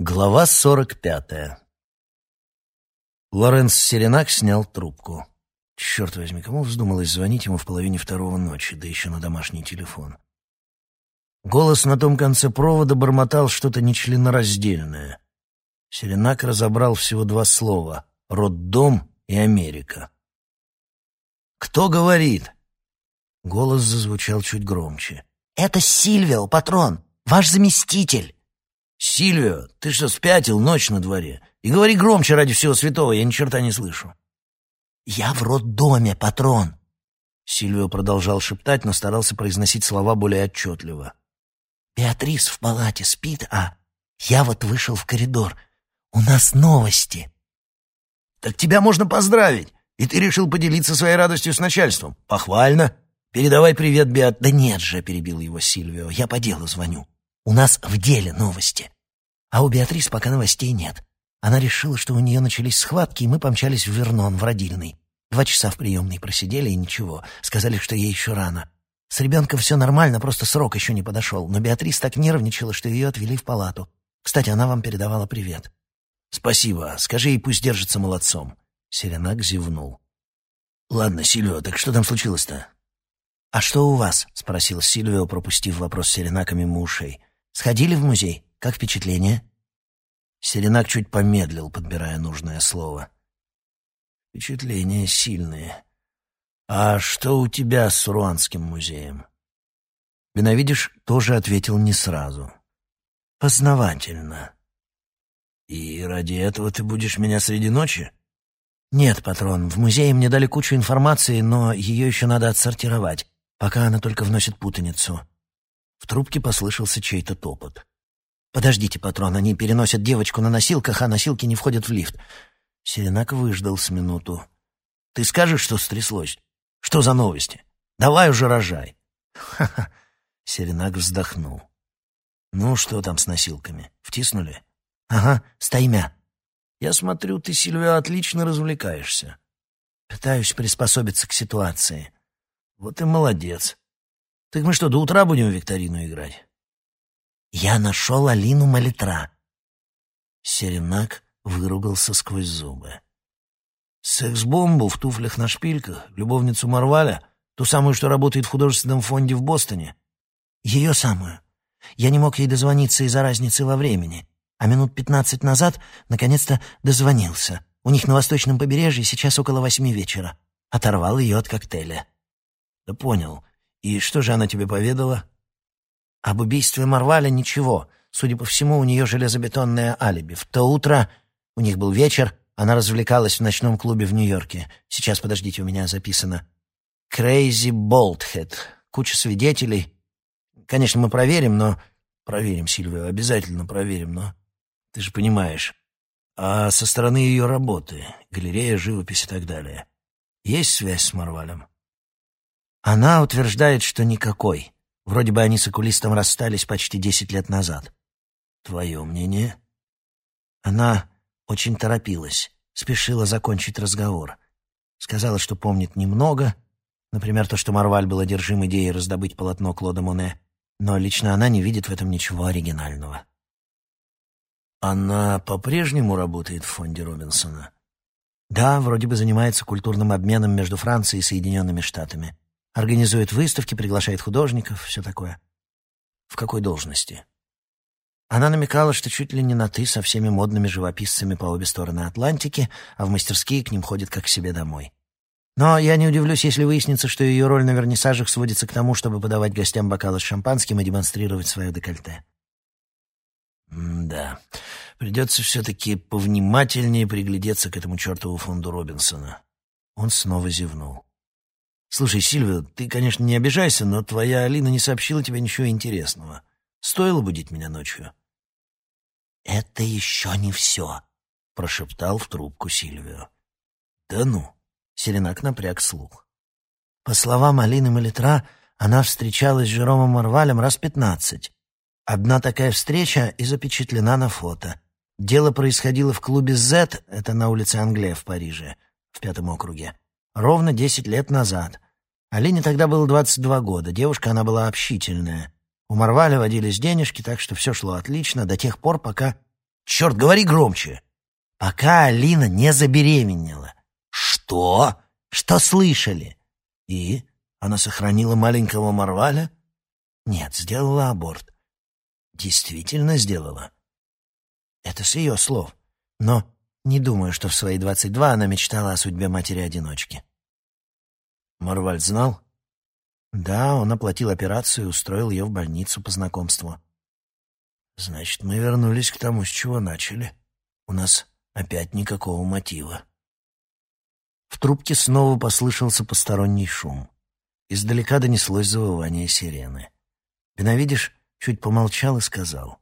Глава сорок пятая Лоренс Серенак снял трубку. Черт возьми, кому вздумалось звонить ему в половине второго ночи, да еще на домашний телефон? Голос на том конце провода бормотал что-то нечленораздельное. Серенак разобрал всего два слова — «роддом» и «Америка». «Кто говорит?» Голос зазвучал чуть громче. «Это Сильвио, патрон, ваш заместитель». «Сильвио, ты что, спятил? Ночь на дворе. И говори громче ради всего святого, я ни черта не слышу». «Я в роддоме, патрон». Сильвио продолжал шептать, но старался произносить слова более отчетливо. «Беатрис в палате спит, а я вот вышел в коридор. У нас новости». «Так тебя можно поздравить, и ты решил поделиться своей радостью с начальством. Похвально. Передавай привет, Беат...» «Да нет же», — перебил его Сильвио, — «я по делу звоню. У нас в деле новости. А у Беатрис пока новостей нет. Она решила, что у нее начались схватки, и мы помчались в Вернон, в родильный. Два часа в приемной просидели, и ничего. Сказали, что ей еще рано. С ребенком все нормально, просто срок еще не подошел. Но Беатрис так нервничала, что ее отвели в палату. Кстати, она вам передавала привет. «Спасибо. Скажи ей, пусть держится молодцом». Селенак зевнул. «Ладно, Сильвио, так что там случилось-то?» «А что у вас?» — спросил Сильвио, пропустив вопрос Селенака мимо ушей. Сходили в музей? Как впечатление?» Серенак чуть помедлил, подбирая нужное слово. «Впечатления сильные. А что у тебя с Руанским музеем?» Беновидиш тоже ответил не сразу. «Познавательно. И ради этого ты будешь меня среди ночи?» «Нет, патрон, в музее мне дали кучу информации, но ее еще надо отсортировать, пока она только вносит путаницу. Трубке послышался чей-то топот. «Подождите, патрон, они переносят девочку на носилках, а носилки не входят в лифт». Серенак выждал с минуту. «Ты скажешь, что стряслось? Что за новости? Давай уже рожай!» «Ха-ха!» Серенак вздохнул. «Ну, что там с носилками? Втиснули?» «Ага, стаймя». «Я смотрю, ты, Сильвия, отлично развлекаешься». «Пытаюсь приспособиться к ситуации». «Вот и молодец. Так мы что, до утра будем в викторину играть? Я нашел Алину Малитра. Серенак выругался сквозь зубы. Секс-бомбу в туфлях на шпильках, любовницу Марваля, ту самую, что работает в художественном фонде в Бостоне. Ее самую. Я не мог ей дозвониться из-за разницы во времени, а минут пятнадцать назад наконец-то дозвонился. У них на восточном побережье сейчас около восьми вечера. Оторвал ее от коктейля. Да понял. «И что же она тебе поведала?» «Об убийстве Марваля ничего. Судя по всему, у нее железобетонное алиби. В то утро, у них был вечер, она развлекалась в ночном клубе в Нью-Йорке. Сейчас, подождите, у меня записано. Crazy Bolthead. Куча свидетелей. Конечно, мы проверим, но... Проверим, Сильвия, обязательно проверим, но... Ты же понимаешь. А со стороны ее работы, галерея, живопись и так далее, есть связь с Марвалем? Она утверждает, что никакой. Вроде бы они с окулистом расстались почти десять лет назад. Твое мнение? Она очень торопилась, спешила закончить разговор. Сказала, что помнит немного, например, то, что Марваль был одержим идеей раздобыть полотно Клода Моне, но лично она не видит в этом ничего оригинального. Она по-прежнему работает в фонде Робинсона? Да, вроде бы занимается культурным обменом между Францией и Соединенными Штатами. Организует выставки, приглашает художников, все такое. В какой должности? Она намекала, что чуть ли не на «ты» со всеми модными живописцами по обе стороны Атлантики, а в мастерские к ним ходит как к себе домой. Но я не удивлюсь, если выяснится, что ее роль на вернисажах сводится к тому, чтобы подавать гостям бокалы с шампанским и демонстрировать свое декольте. да, придется все-таки повнимательнее приглядеться к этому чертову фонду Робинсона. Он снова зевнул. «Слушай, Сильвия, ты, конечно, не обижайся, но твоя Алина не сообщила тебе ничего интересного. Стоило будить меня ночью?» «Это еще не все», — прошептал в трубку Сильвио. «Да ну!» — Серенак напряг слух. По словам Алины Малитра, она встречалась с Жеромом Марвалем раз пятнадцать. Одна такая встреча и запечатлена на фото. Дело происходило в клубе «З», это на улице Англия в Париже, в пятом округе ровно десять лет назад. Алине тогда было двадцать два года, девушка она была общительная. У Марваля водились денежки, так что все шло отлично до тех пор, пока... Черт, говори громче!» «Пока Алина не забеременела». «Что?» «Что слышали?» «И? Она сохранила маленького Марваля?» «Нет, сделала аборт». «Действительно сделала?» «Это с ее слов. Но не думаю, что в свои двадцать два она мечтала о судьбе матери-одиночки». «Марваль знал?» Да, он оплатил операцию и устроил ее в больницу по знакомству. Значит, мы вернулись к тому, с чего начали. У нас опять никакого мотива. В трубке снова послышался посторонний шум. Издалека донеслось завывание сирены. Беновидиш чуть помолчал и сказал,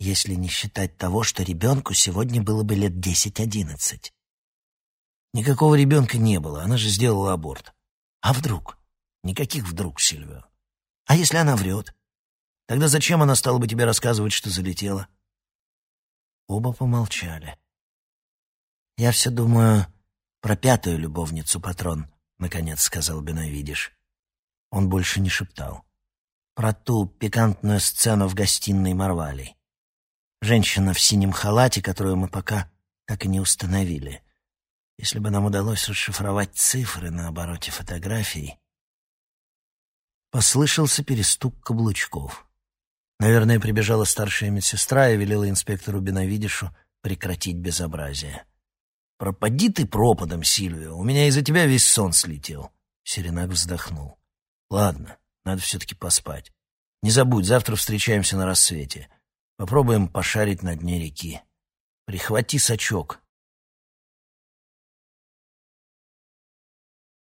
«Если не считать того, что ребенку сегодня было бы лет десять-одиннадцать». Никакого ребенка не было, она же сделала аборт. А вдруг? Никаких вдруг, Сильвио. А если она врет? Тогда зачем она стала бы тебе рассказывать, что залетела? Оба помолчали. Я все думаю про пятую любовницу, патрон, наконец сказал Беновидиш. Он больше не шептал. Про ту пикантную сцену в гостиной Марвалей. Женщина в синем халате, которую мы пока так и не установили. Если бы нам удалось расшифровать цифры на обороте фотографий, Послышался перестук каблучков. Наверное, прибежала старшая медсестра и велела инспектору Беновидишу прекратить безобразие. «Пропади ты пропадом, Сильвио, у меня из-за тебя весь сон слетел». Серенак вздохнул. «Ладно, надо все-таки поспать. Не забудь, завтра встречаемся на рассвете. Попробуем пошарить на дне реки. Прихвати сачок,